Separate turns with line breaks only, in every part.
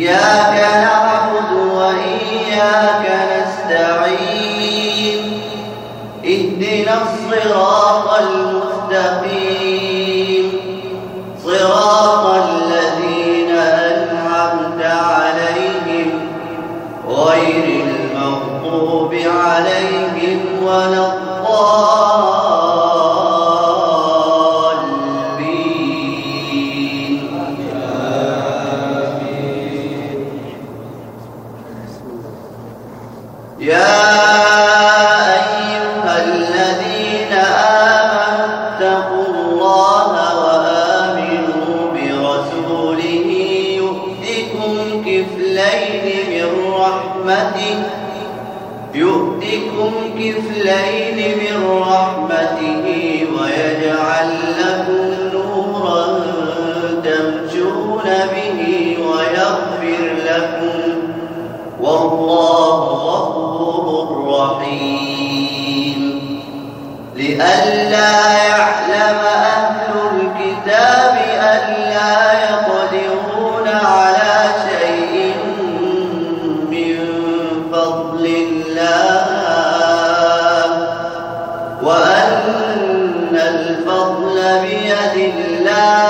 إياك نعبد كفلين من رحمته بيد الله.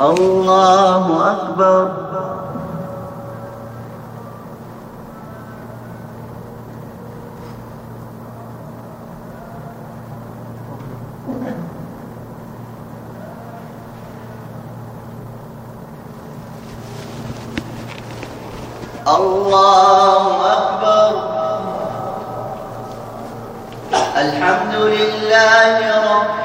الله أكبر. الله أكبر. الحمد لله رب